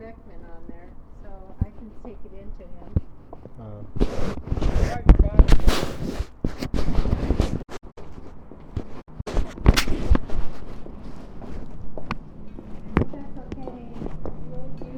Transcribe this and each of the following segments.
Beckman on there, so I can take it into him. Uh. That's okay. Will you?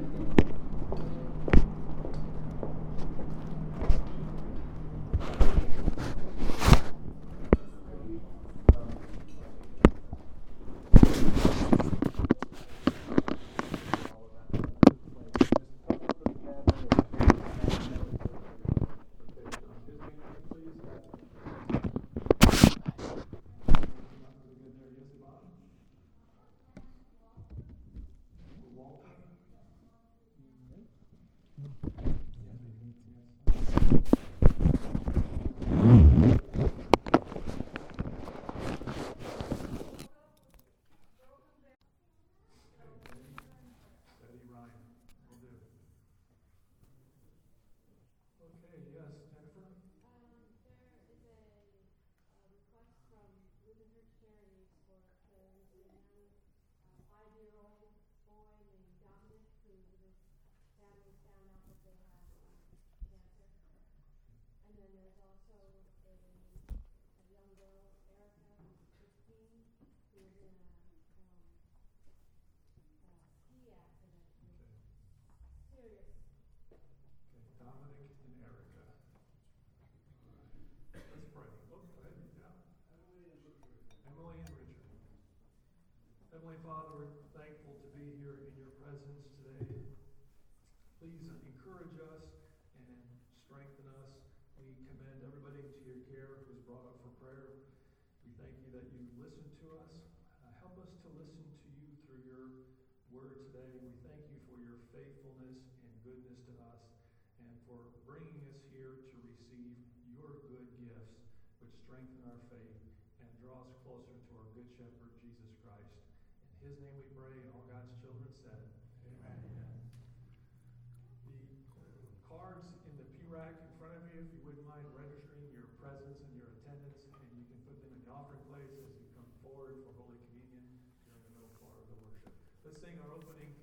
Betty Ryan, will do. Okay, yes, Jennifer? Um, there is a, a request from Reuben Church Charities for, there is a young, uh, five-year-old boy named Dominic who his family found out that they had, um, cancer. And then there's also a, a young girl, Erica, who's fifteen, who's in a, um, uh, ski accident with serious Okay, Dominic and Erica. Let's pray. Oh, go ahead, yeah. Emily and Richard. Heavenly Father, we're thankful to be here in your presence today. Please encourage us and strengthen us. We commend everybody to your care who's brought up for prayer. We thank you that you listen to us. Uh, help us to listen to you through your word today. We thank you for your faithfulness and goodness to us and for bringing us here to receive your good gifts, which strengthen our faith and draw us closer to our good shepherd, his name we pray, and all God's children said, Amen. The cards in the pew rack in front of you, if you wouldn't mind registering your presence and your attendance, and you can put them in the offering place as you come forward for Holy Communion during the middle part of the worship. Let's sing our opening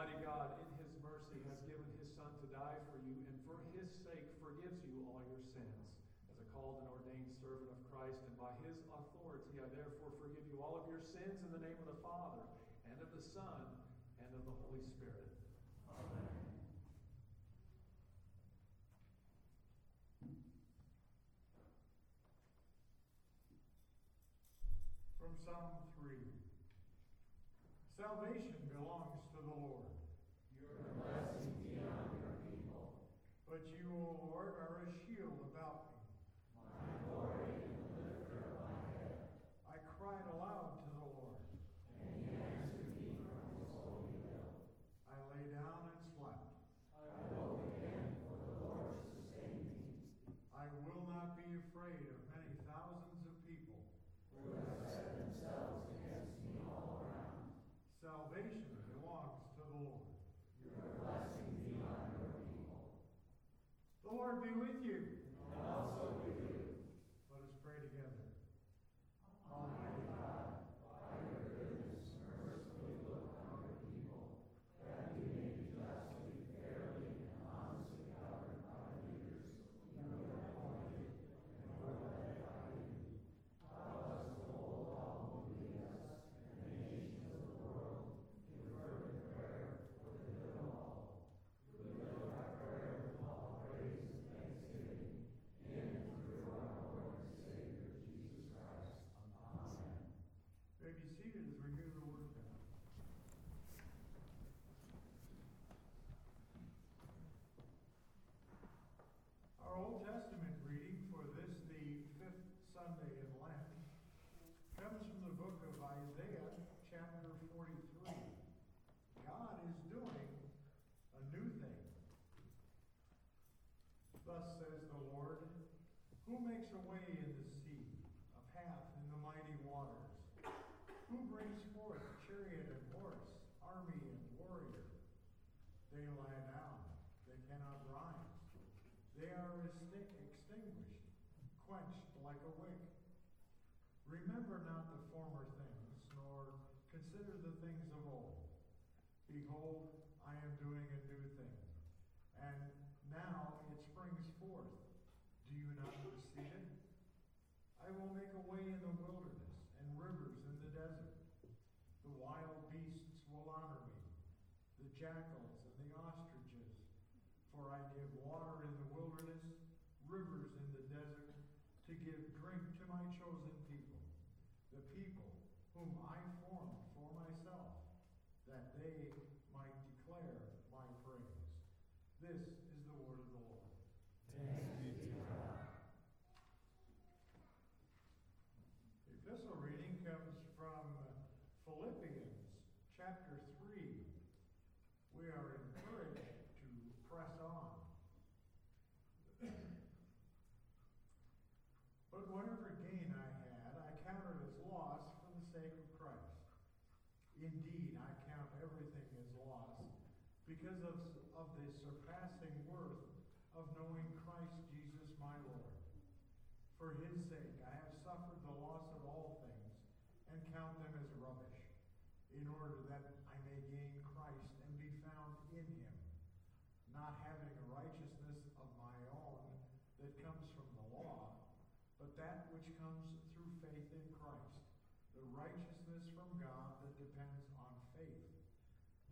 Almighty God, in His mercy, has given His Son to die for you, and for His sake forgives you all your sins. As a called and ordained servant of Christ, and by His authority, I therefore forgive you all of your sins in the name of the Father, and of the Son, and of the Holy Spirit. Amen. From Psalm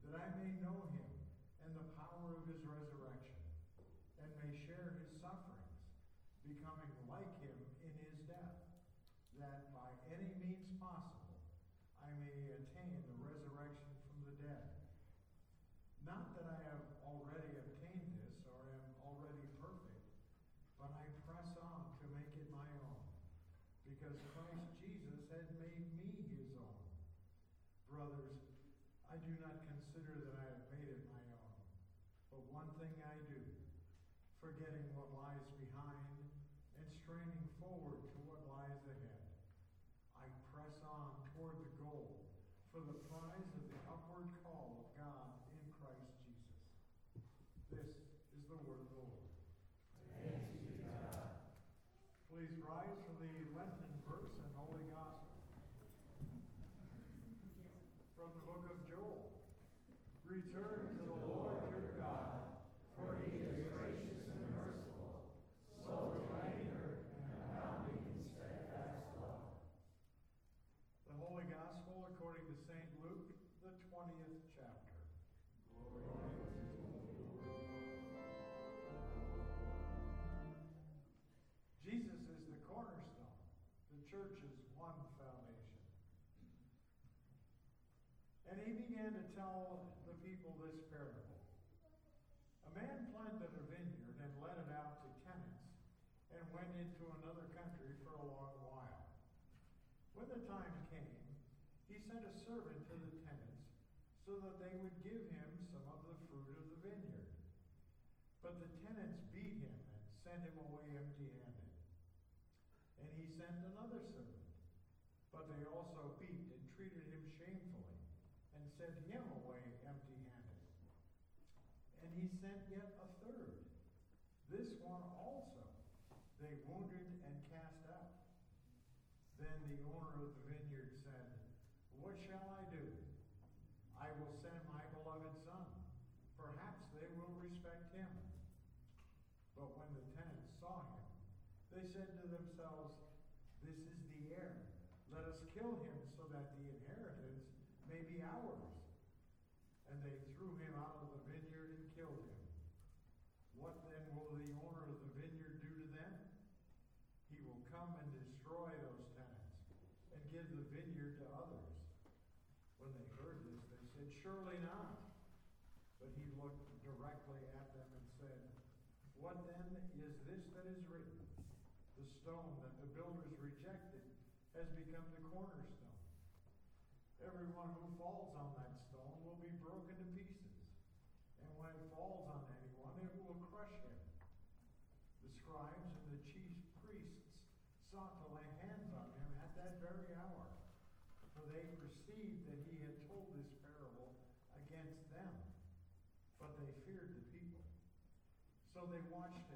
that I may know him and the power of his resurrection, and may share his sufferings, becoming like him They said to themselves, This is the heir. Let us kill him so that the inheritance may be ours. And they threw him out of the vineyard and killed him. What then will the owner of the vineyard do to them? He will come and destroy those tenants and give the vineyard to others. When they heard this, they said, Surely not. stone that the builders rejected has become the cornerstone. Everyone who falls on that stone will be broken to pieces, and when it falls on anyone, it will crush him. The scribes and the chief priests sought to lay hands on him at that very hour, for they perceived that he had told this parable against them, but they feared the people. So they watched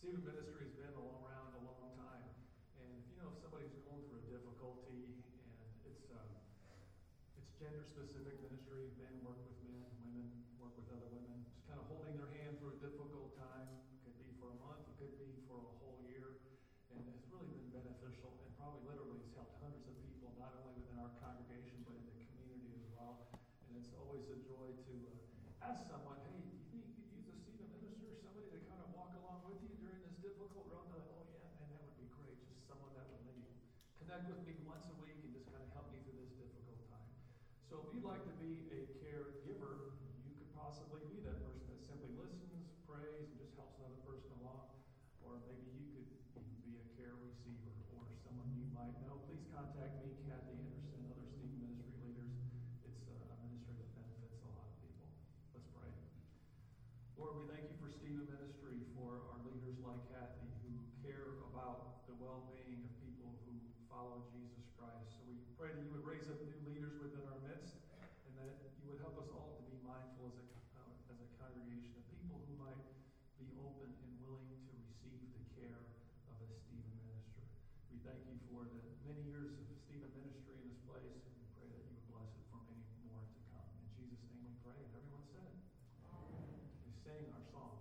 Stephen ministry has been around a long time. And if you know if somebody's going through a difficulty and it's um, it's gender specific ministry, men work with men, women work with other women, just kind of holding their hand through a difficult time. It could be for a month, it could be for a whole year. And it's really been beneficial and probably literally has helped hundreds of people, not only within our congregation, but in the community as well. And it's always a joy to uh, ask someone with me. For the many years of Stephen ministry in this place, and we pray that you would bless it for many more to come. In Jesus' name we pray, and everyone said it. We sing our song.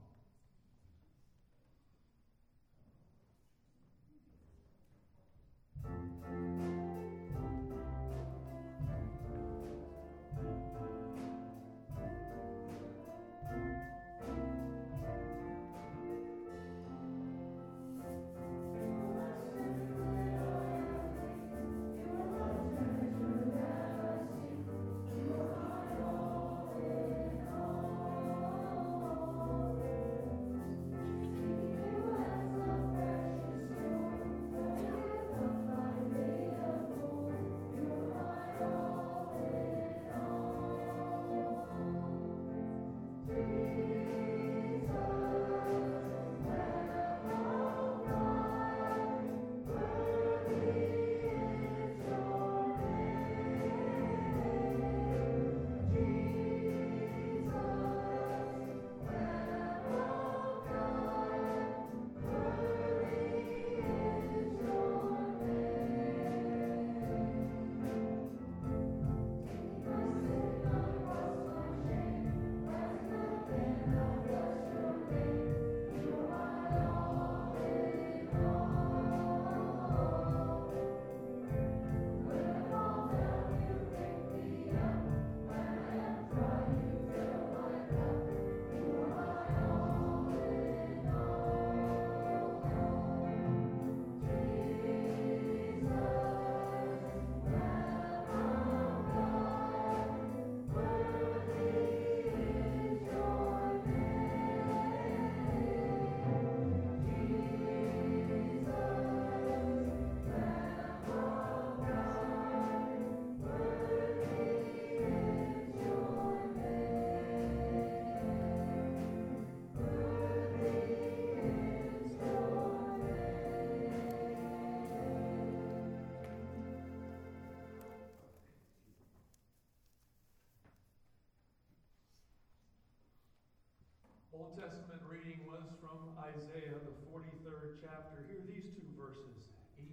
Old Testament reading was from Isaiah, the 43rd chapter. Hear these two verses, 18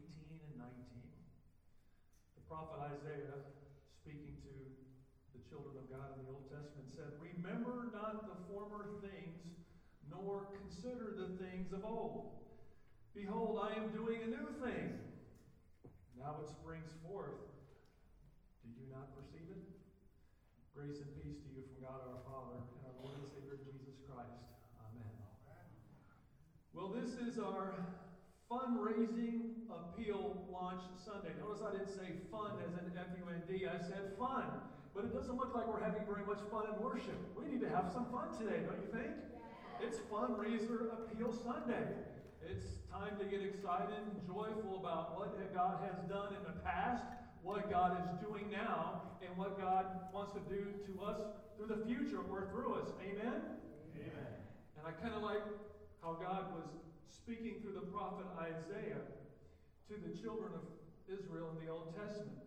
and 19. The prophet Isaiah, speaking to the children of God in the Old Testament, said, Remember not the former things, nor consider the things of old. Behold, I am doing a new thing. Now it springs forth. Do you not perceive it? Grace and peace to you from God our Father and our Lord and Savior Jesus Christ. Amen. Well, this is our fundraising appeal launch Sunday. Notice I didn't say fun as in F U N D, I said fun. But it doesn't look like we're having very much fun in worship. We need to have some fun today, don't you think? It's Fundraiser Appeal Sunday. It's time to get excited and joyful about what God has done in the past, what God is doing now, and what God wants to do to us through the future or through us. Amen? Amen. And I kind of like how God was speaking through the prophet Isaiah to the children of Israel in the Old Testament.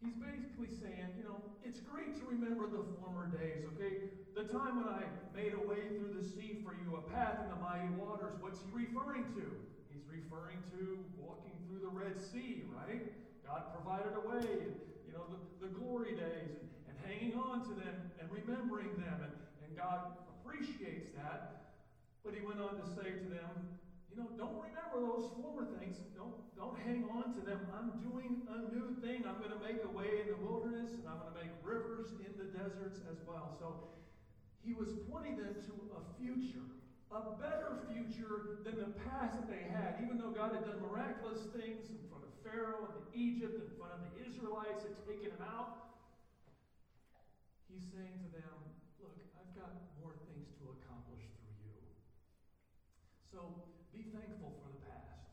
He's basically saying, you know, it's great to remember the former days, okay? The time when I made a way through the sea for you, a path in the mighty waters. What's he referring to? He's referring to walking through the Red Sea, right? God provided a way, and, you know, the, the glory days, and, and hanging on to them and remembering them. And, and God appreciates that. But he went on to say to them, you know, don't remember those former things. Don't, don't hang on to them. I'm doing a new thing. I'm going to make a way in the wilderness, and I'm going to make rivers in the deserts as well. So he was pointing them to a future, a better future than the past that they had. Even though God had done miraculous things in front of Pharaoh and Egypt, in front of the Israelites, had taken them out, he's saying to them, Look, I've got more things to accomplish through you. So be thankful for the past.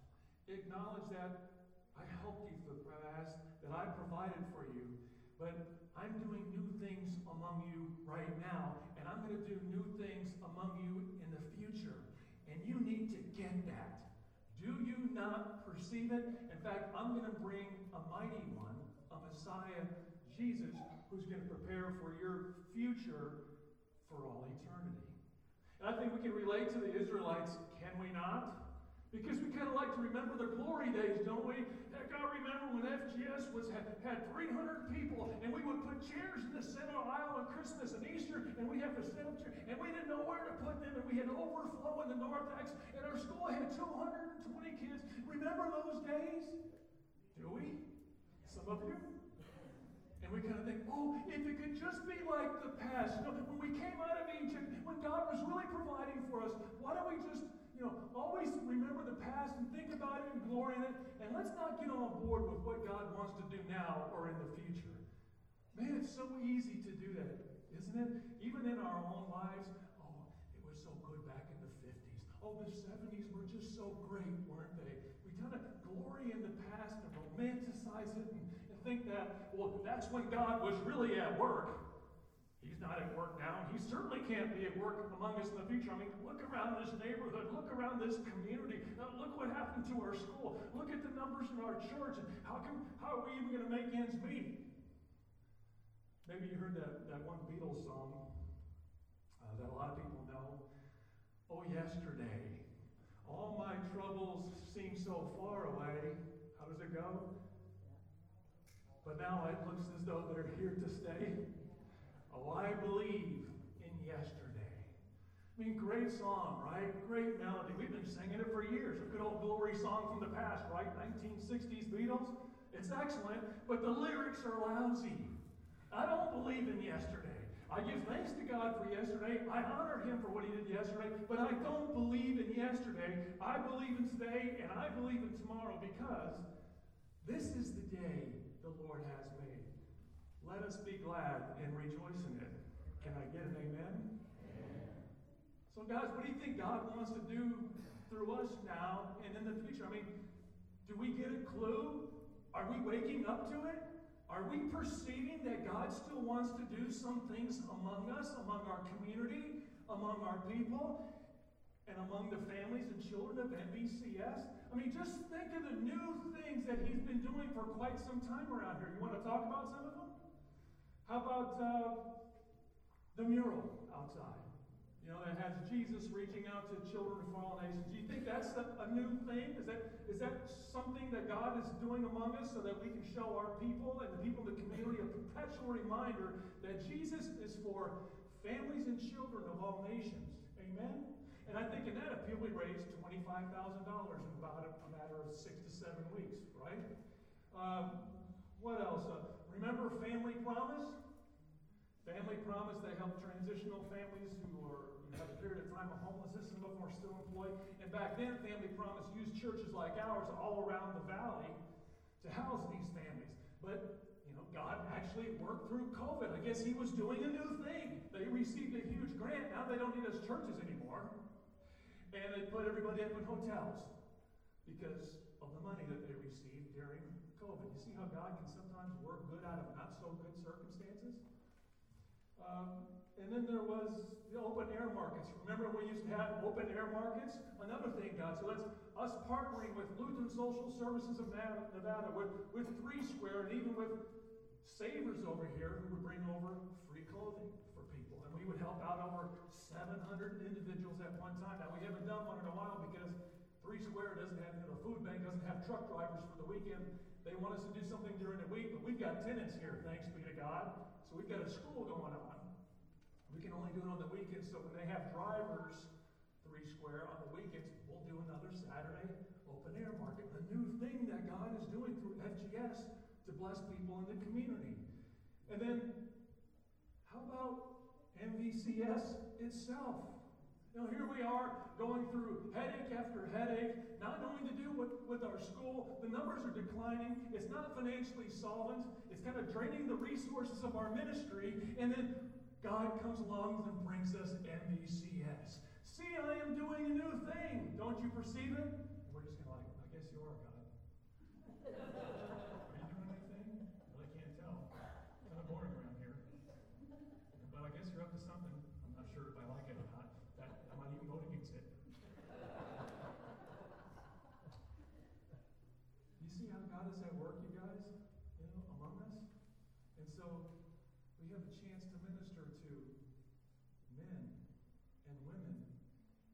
Acknowledge that I helped you for the past. That I provided for you, but I'm doing new things among you right now, and I'm going to do new things among you in the future. And you need to get that. Do you not perceive it? In fact, I'm going to bring a mighty one, a Messiah, Jesus, who's going to prepare for your future for all eternity. I think we can relate to the Israelites, can we not? Because we kind of like to remember the glory days, don't we? Heck, I remember when FGS was had, had 300 people, and we would put chairs in the center aisle on Christmas and Easter, and we have to set up chairs, and we didn't know where to put them, and we had overflow in the narthex, and our school had 220 kids. Remember those days? Do we? Some of you? And we kind of think, oh, if it could just be like the past. You know, when we came out of Egypt, when God was really providing for us, why don't we just, you know, always remember the past and think about it and glory in it, and let's not get on board with what God wants to do now or in the future. Man, it's so easy to do that, isn't it? Even in our own lives, oh, it was so good back in the 50s. Oh, the 70s were just so great, weren't they? We kind of glory in the past and romanticize it think that, well, that's when God was really at work. He's not at work now. He certainly can't be at work among us in the future. I mean, look around this neighborhood. Look around this community. Now, look what happened to our school. Look at the numbers in our church. And how, can, how are we even going to make ends meet? Maybe you heard that, that one Beatles song uh, that a lot of people know. Oh, yesterday, all my troubles seem so far away. How does it go? But now it looks as though they're here to stay. Oh, I believe in yesterday. I mean, great song, right? Great melody. We've been singing it for years. A good old glory song from the past, right? 1960s Beatles. It's excellent, but the lyrics are lousy. I don't believe in yesterday. I give thanks to God for yesterday. I honor Him for what He did yesterday, but I don't believe in yesterday. I believe in today, and I believe in tomorrow because this is the day the Lord has made. Let us be glad and rejoice in it. Can I get an amen? amen? So, guys, what do you think God wants to do through us now and in the future? I mean, do we get a clue? Are we waking up to it? Are we perceiving that God still wants to do some things among us, among our community, among our people, and among the families and children of MVCS? I mean, just think of the new things that He's been doing for quite some time around here. You want to talk about some of them? How about uh, the mural outside? You know, that has Jesus reaching out to children of all nations. Do you think that's a, a new thing? Is that, is that something that God is doing among us so that we can show our people and the people in the community a perpetual reminder that Jesus is for families and children of all nations? Amen? And I think in that appeal, we raised $25,000 in about a, matter of six to seven weeks, right? Um, what else? Uh, remember Family Promise? Family Promise, they help transitional families who are you have a period of time of homelessness. Them are still employed. And back then, Family Promise used churches like ours all around the valley to house these families. But you know, God actually worked through COVID. I guess He was doing a new thing. They received a huge grant. Now they don't need us churches anymore. And they put everybody up in hotels because of the money that they received during COVID. You see how God can sometimes work good out of not so good circumstances? Um, and then there was the open air markets. Remember we used to have open air markets? Another thing, God. So that's us partnering with Lutheran Social Services of Nevada, with, with Three Square, and even with Savers over here who would bring over free clothing for people. And we would help out over 700 individuals at one time. Now, we haven't done one in a while because Three Square doesn't have, the food bank doesn't have truck drivers for the weekend. They want us to do something during the week, but we've got tenants here, thanks be to God. So we've got a school going on. We can only do it on the weekends, so when they have drivers, Three Square, on the weekends, we'll do another Saturday open air market. A new thing that God is doing through FGS to bless people in the community. And then, how about MVCS itself? Now here we are going through headache after headache, not knowing to do what with our school. The numbers are declining. It's not financially solvent. It's kind of draining the resources of our ministry. And then God comes along and brings us MVCS. See, I am doing a new thing. Don't you perceive it? We're just going to like, I guess you are, God. Are you doing anything? Really can't how does that work, you guys? You know, among us? And so we have a chance to minister to men and women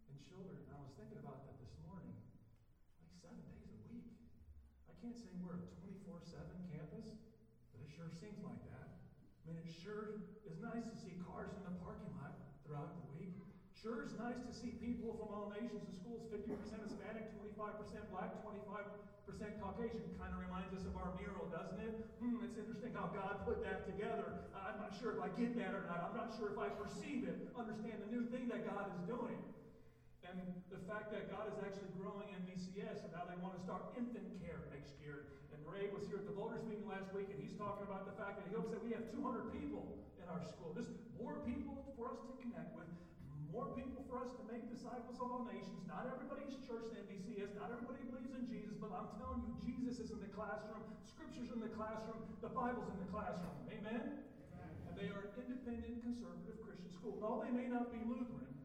and children. And I was thinking about that this morning. Like seven days a week. I can't say we're a 24 7 campus, but it sure seems like that. I mean, it sure is nice to see cars in the parking lot throughout the week. Sure it's nice to see people from all nations and schools 50% Hispanic, 25% black, 25% Caucasian. Kind of reminds us of our mural, doesn't it? Hmm, it's interesting how God put that together. I'm not sure if I get that or not. I'm not sure if I perceive it, understand the new thing that God is doing. And the fact that God is actually growing MVCS and now they want to start infant care next year. And Ray was here at the voters meeting last week and he's talking about the fact that he hopes that we have 200 people in our school. Just more people for us to connect with, more people for us to make disciples of all nations. Not everybody's church in MVCS, not everybody believes in Jesus, but I'm telling you, Jesus is in the classroom, Scripture's in the classroom, the Bible's in the classroom. Amen? And they are an independent, conservative Christian school. No, they may not be Lutheran,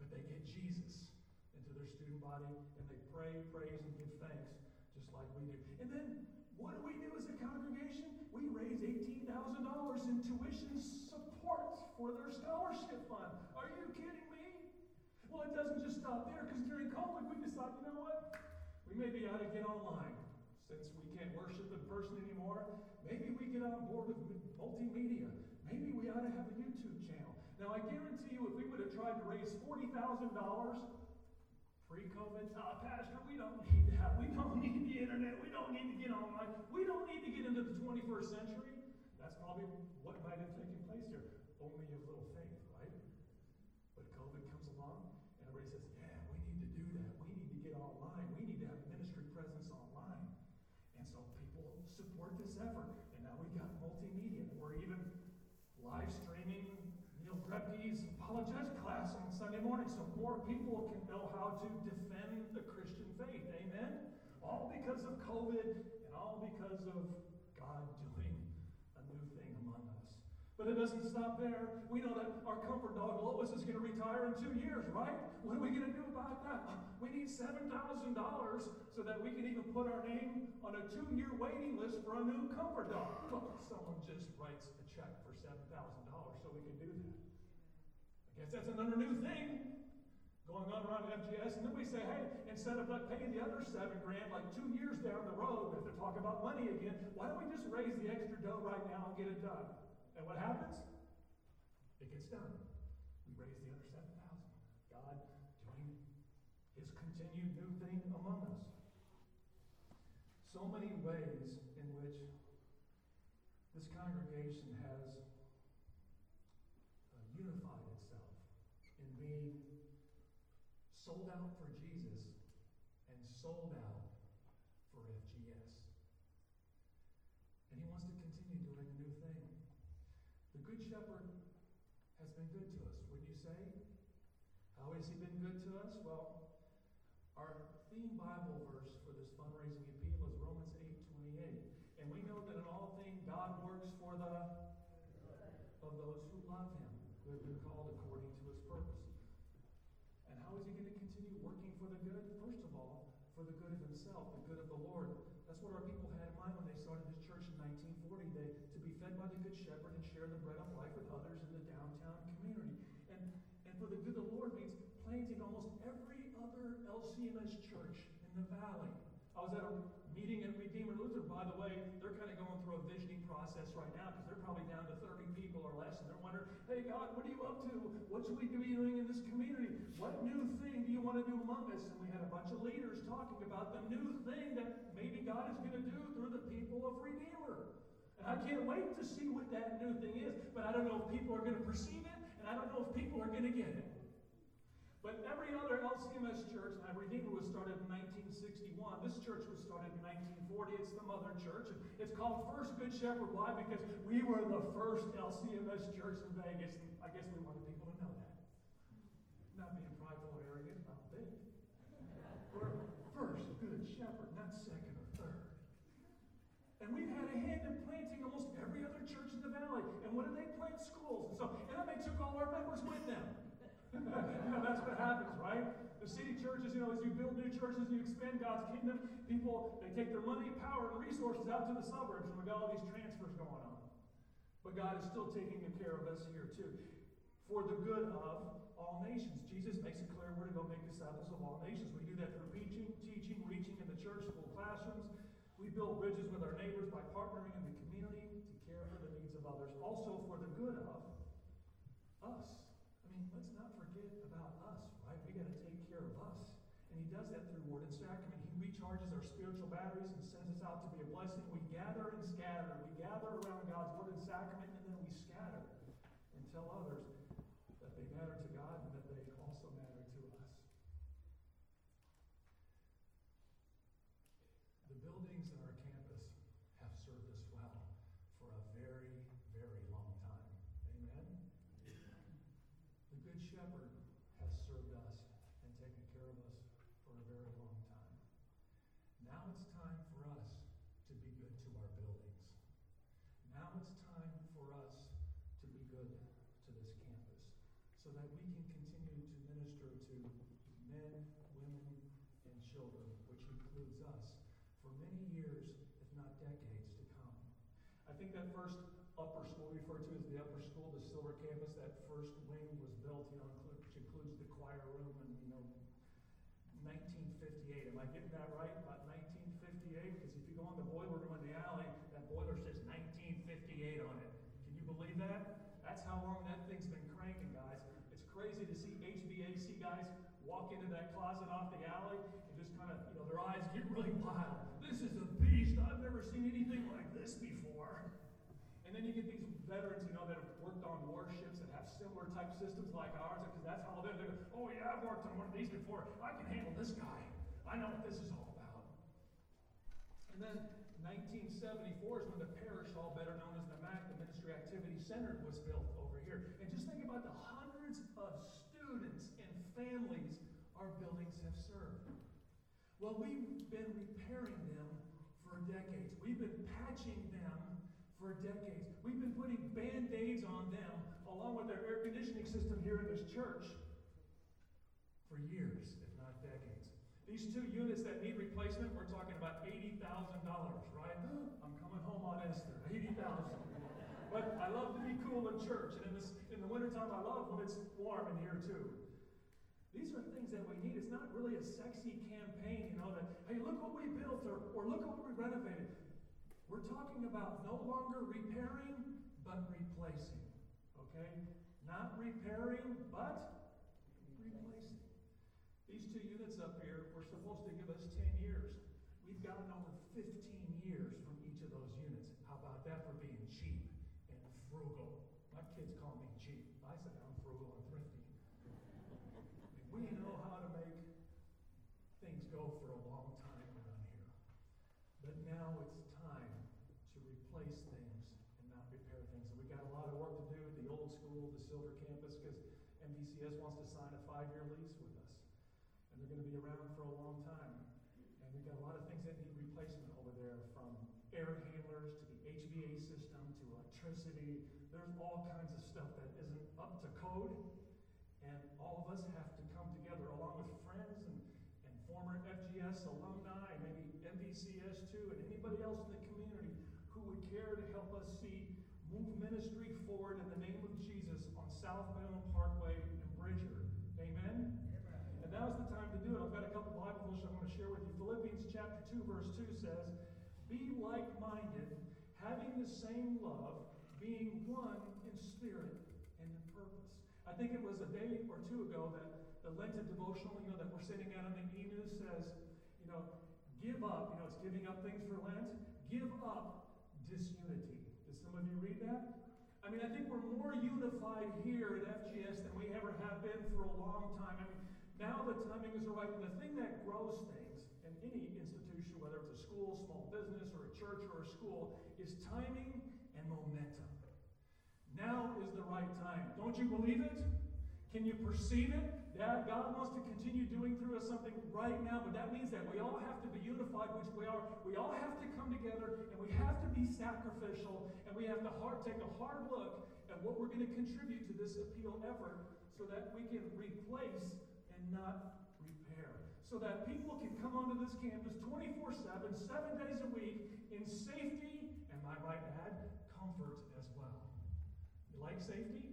but they get Jesus into their student body and they pray, praise, and give thanks just like we do. And then what do we do as a congregation? We raise $18,000 in tuition for their scholarship fund. Are you kidding me? Well, it doesn't just stop there because during COVID we decided, you know what? We maybe ought to get online since we can't worship in person anymore. Maybe we get on board with multimedia. Maybe we ought to have a YouTube channel. Now, I guarantee you, if we would have tried to raise $40,000 pre-COVID, ah, Pastor, we don't need that. We don't need the internet. We don't need to get online. We don't need to get into the 21st century. That's probably what might have taken. Only a little faith, right? But COVID comes along, and everybody says, yeah, we need to do that. We need to get online. We need to have ministry presence online. And so people support this effort. And now we've got multimedia. We're even live streaming Neil Grepke's apologetics class on Sunday morning so more people can know how to defend the Christian faith. Amen? All because of COVID and all because of God doing a new thing among us. But it doesn't stop there. We know that our comfort dog Lois is going to retire in two years, right? What are we going to do about that? We need $7,000 so that we can even put our name on a two year waiting list for a new comfort dog. Someone just writes a check for $7,000 so we can do that. I guess that's another new thing going on around FGS. And then we say, hey, instead of like paying the other seven grand like two years down the road, if they're talking about money again, why don't we just raise the extra dough right now and get it done? And what happens? It gets done. We raise the other seven thousand. God doing his continued new thing among us. So many ways in which this congregation has uh, unified itself in being sold out for Jesus and sold out for FGS. And he wants to continue doing a new thing. The Good Shepherd has been good to us, wouldn't you say? How has he been good to us? Well, our theme Bible verse for this fundraising appeal is Romans 8 28. And we know that in all things God works for the of those who love him, who have been called according to his purpose. And how is he going to continue working for the good? First of all, for the good of himself, the good of the Lord. That's what our people had in mind when they started this church in 1940. They to be fed by the good shepherd and share the bread of life with others in the downtown community. And and for the good of the Lord means planting almost every other LCMS church in the valley. I was at a meeting at Redeemer Lutheran, by the way, they're kind of going through a visioning process right now because they're probably down to 30 people or less, and they're wondering, hey, God, what are you up to? What should we be doing in this community? What new thing do you want to do among us? And we had a bunch of leaders talking about the new thing that maybe God is going to do through the people of Redeemer. And I can't wait to see what that new thing is, but I don't know if people are going to perceive it, and I don't know if people are going to get it. But every other LCMS church, and Redeemer was started in 1961. This church was started in 1940. It's the mother church. It's called First Good Shepherd. Why? Because we were the first LCMS church in Vegas. I guess we wanted people to know that. Not being prideful or arrogant, I don't think. We're first Good Shepherd, not second or third. And we've had a hand in planting almost every other church in the valley. And what did they plant? Schools. And so, they took all our members with them. that's what happens, right? The city churches, you know, as you build new churches and you expand God's kingdom, people, they take their money, power, and resources out to the suburbs, and we got all these transfers going on. But God is still taking care of us here, too. For the good of all nations. Jesus makes it clear we're to go make disciples of all nations. We do that through preaching, teaching, reaching in the church, school classrooms. We build bridges with our neighbors by partnering in the community to care for the needs of others. Also for the good of us. I mean, let's not forget about us, right? We got to take care of us. And he does that through word and sacrament. He recharges our spiritual batteries and sends us out to be a blessing. We gather and scatter. We gather around God's word and sacrament, and then we scatter and tell others that they matter to God and that they also matter to us. The buildings in our campus have served us well for a very, very long time. Amen? The Good Shepherd has served us and taken care of us for a very long time. Now it's time for us to be good to our buildings. Now it's time for us to be good to this campus so that we can continue to minister to men, women, and children, which includes us, for many years, if not decades, to come. I think that first upper school referred to as the upper school, the Silver Campus, that first wing was built, you know, inclu- which includes the choir room and, you know, 1958. Am I getting that right? About 1958? Because if you go in the boiler room in the alley, that boiler says 1958 on it. Can you believe that? That's how long that thing's been cranking, guys. It's crazy to see HVAC guys walk into that closet off the alley and just kind of, you know, their eyes get really wild. This is a beast. I've never seen anything like this before. And then you get these veterans, you know, that have worked on warships that have similar type systems like ours, because that's how they're, they're, oh yeah, I've worked on one of these before. I can handle this guy. I know what this is all about. And then 1974 is when the parish hall, better known as the MAC, the Ministry Activity Center, was built over here. And just think about the hundreds of students and families our buildings have served. Well, we've been repairing them for decades. We've been patching them for decades. We've been putting band aids on them along with their air conditioning system here in this church for years, if not decades. These two units that need replacement, we're talking about $80,000, right? I'm coming home on Esther, 80000 But I love to be cool in church, and in, this, in the wintertime, I love when it's warm in here too. These are things that we need. It's not really a sexy campaign, you know, that, hey, look what we built or, or look what we renovated. We're talking about no longer repairing, but replacing. Okay? Not repairing, but replacing. These two units up here were supposed to give us 10 years. We've gotten over 15 years from each of those units. How about that for being cheap and frugal? My kids call me cheap. I say I'm frugal and thrifty. We know how to make things go for a long time around here. But now it's time to replace things and not repair things. And we got a lot of work to do at the old school, the Silver Campus, because MVCS wants to sign a five-year lease with us. And they're gonna be around for a long time. And we got a lot of things that need replacement over there, from air handlers to the HVAC system to electricity. There's all kinds of stuff that isn't up to code. And all of us have to come together along with friends and, and former FGS alumni, and maybe MVCS too, and anybody else in the community who would care to help us see move ministry forward in the name of Jesus on South Maryland Parkway in Bridger. Amen? And now's the time to do it. I've got a couple Bible verses I'm going to share with you. Philippians chapter 2, verse 2 says, Be like minded, having the same love, being one in spirit and in purpose. I think it was a day or two ago that the Lenten devotional, you know, that we're sitting at on the e-news says, you know, give up, you know, it's giving up things for Lent. Give up disunity. Did some of you read that? I mean, I think we're more unified here at FGS than we ever have been for a long time. I mean, now the timing is right. The thing that grows things in any institution, whether it's a school, small business, or a church or a school, is timing and momentum. Now is the right time. Don't you believe it? Can you perceive it? That God wants to continue doing through us something right now, but that means that we all have to be unified, which we are. We all have to come together, and we have to be sacrificial, and we have to hard, take a hard look at what we're going to contribute to this appeal effort so that we can replace and not so that people can come onto this campus 24 7, seven days a week, in safety, and I might add, comfort as well. You like safety?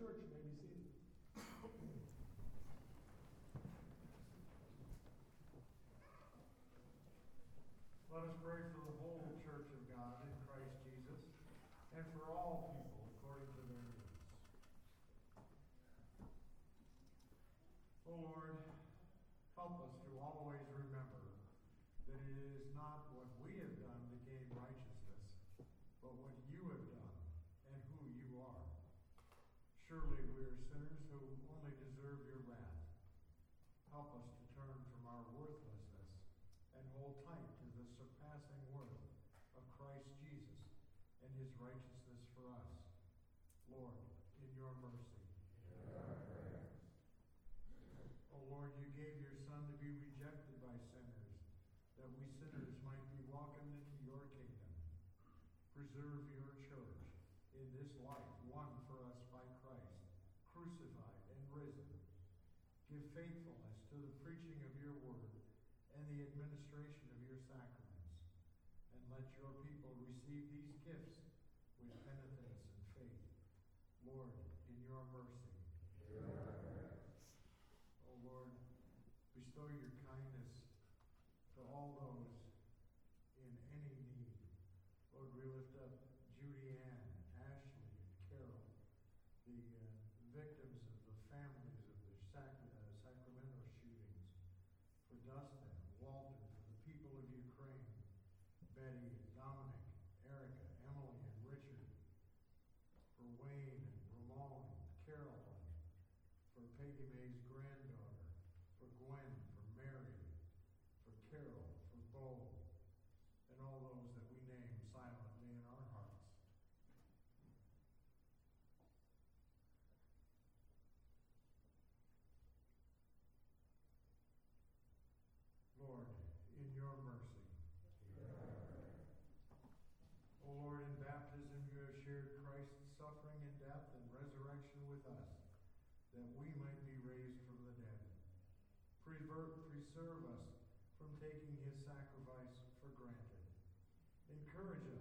Church. You may be seated. Let us pray for the whole church of God in Christ Jesus and for all preserve your church in this life won for us by Christ, crucified and risen. Give faithfulness to the preaching of your word and the administration of your sacraments, and let your people receive these gifts with penitence and faith. Lord, in your mercy, Fannie May's granddaughter, for Gwen, for Mary, for Carol, for Bo, and all those that we name silently in our hearts. Lord, in your mercy. O Lord, in baptism you have shared Christ's suffering and death and resurrection with us, that we may serve us from taking his sacrifice for granted. Encourage us.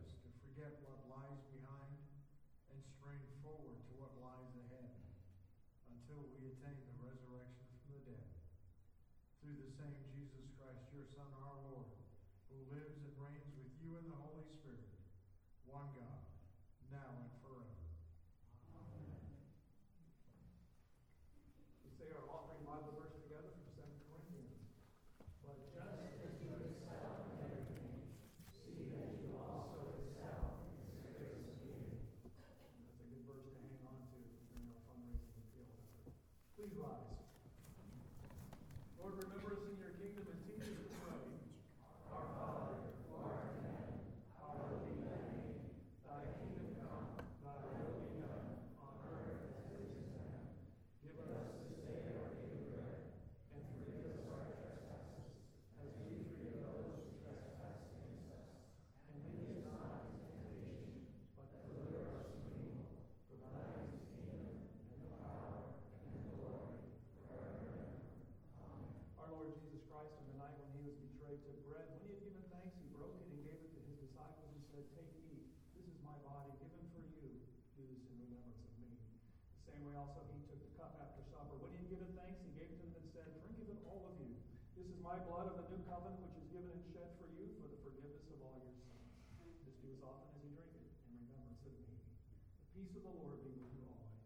Also he took the cup after supper. When he had given thanks, he gave it to them and said, Drink of it, all of you. This is my blood of the new covenant, which is given and shed for you for the forgiveness of all your sins. This do as often as you drink it in remembrance of me. The peace of the Lord be with you always.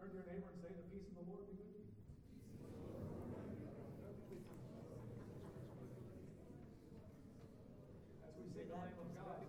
Turn to your neighbor and say, The peace of the Lord be with you. As we sing the name of God.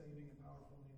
Saving and powerful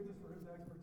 Thank goodness for his expertise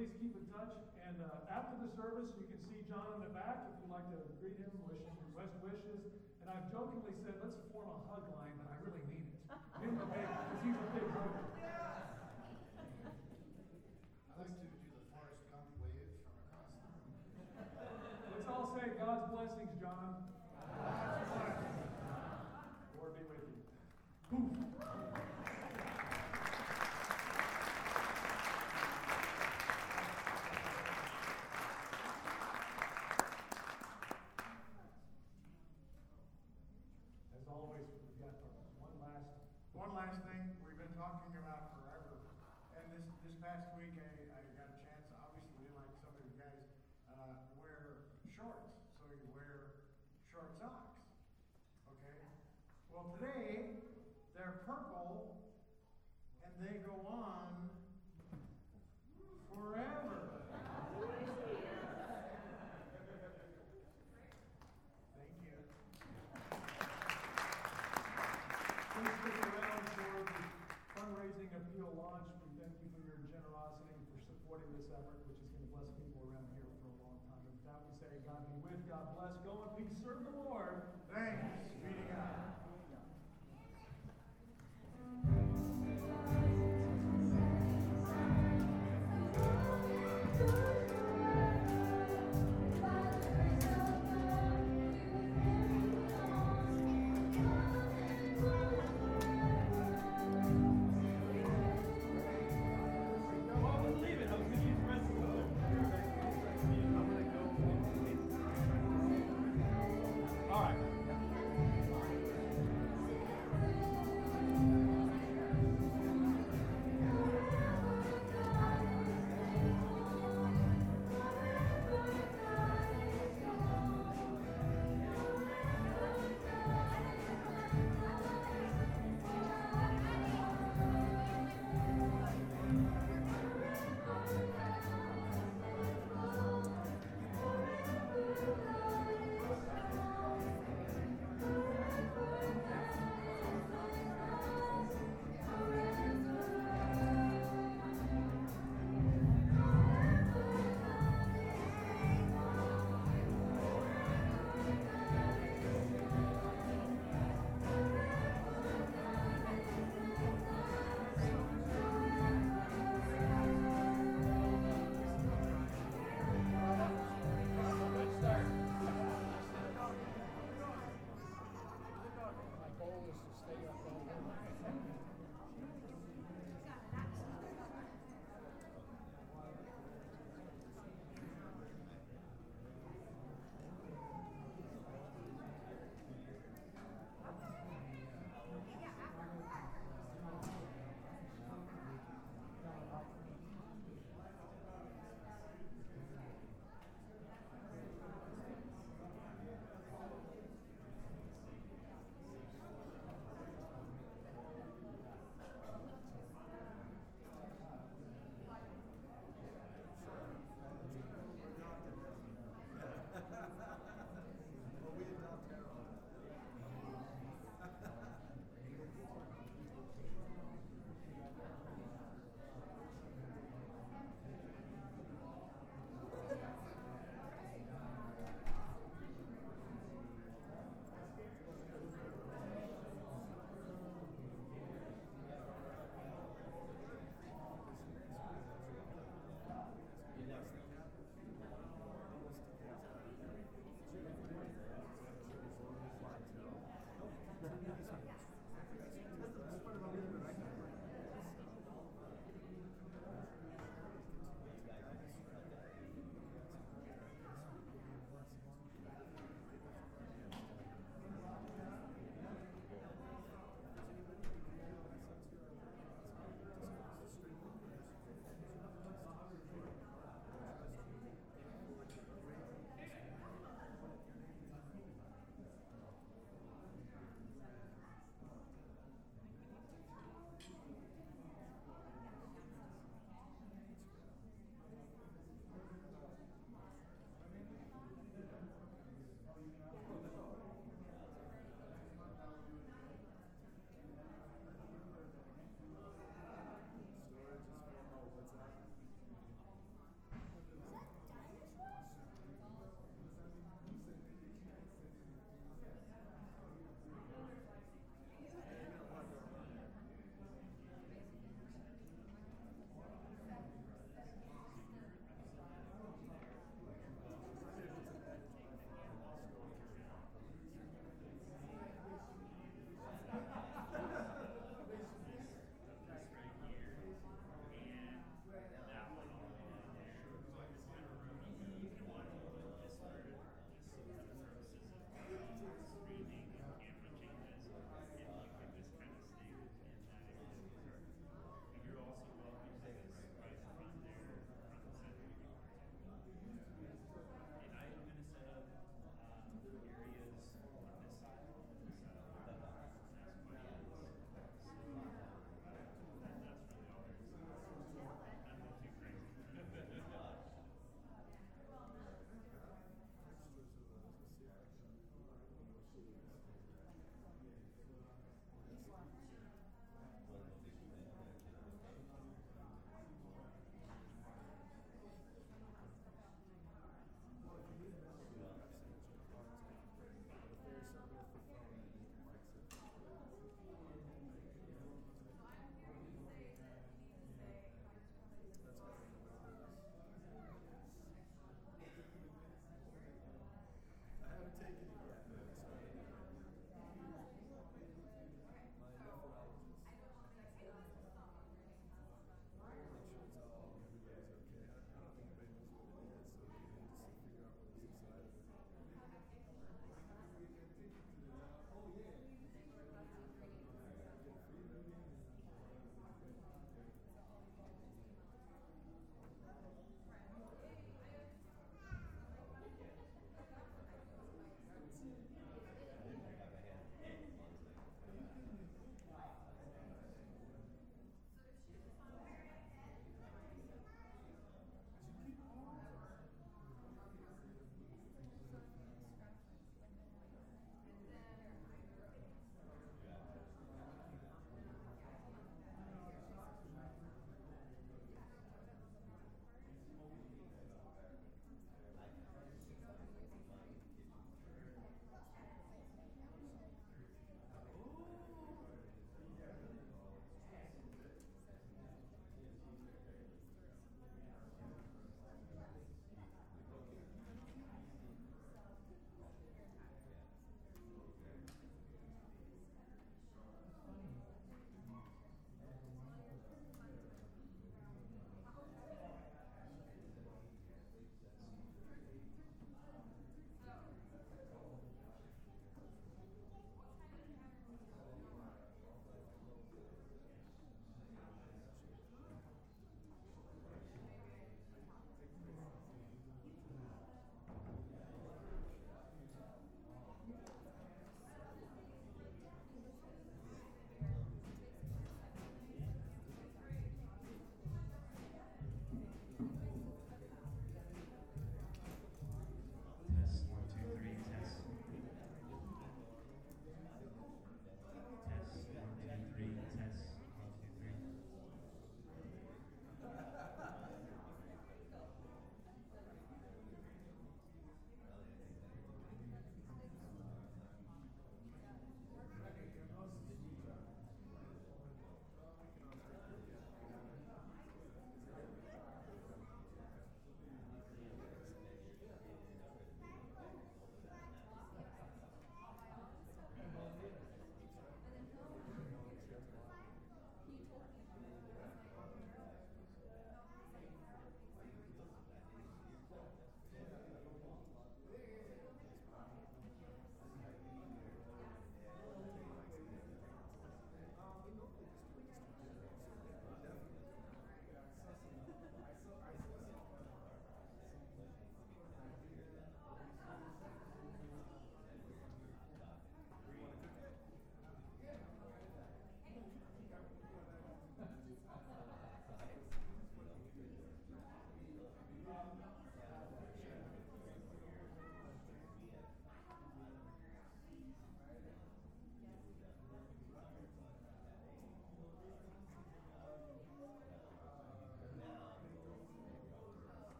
please keep in touch. And uh, after the service, you can see John in the back if you'd like to greet him, wish him best wishes. And I've jokingly said, let's form a hug line, but I really mean it. Because he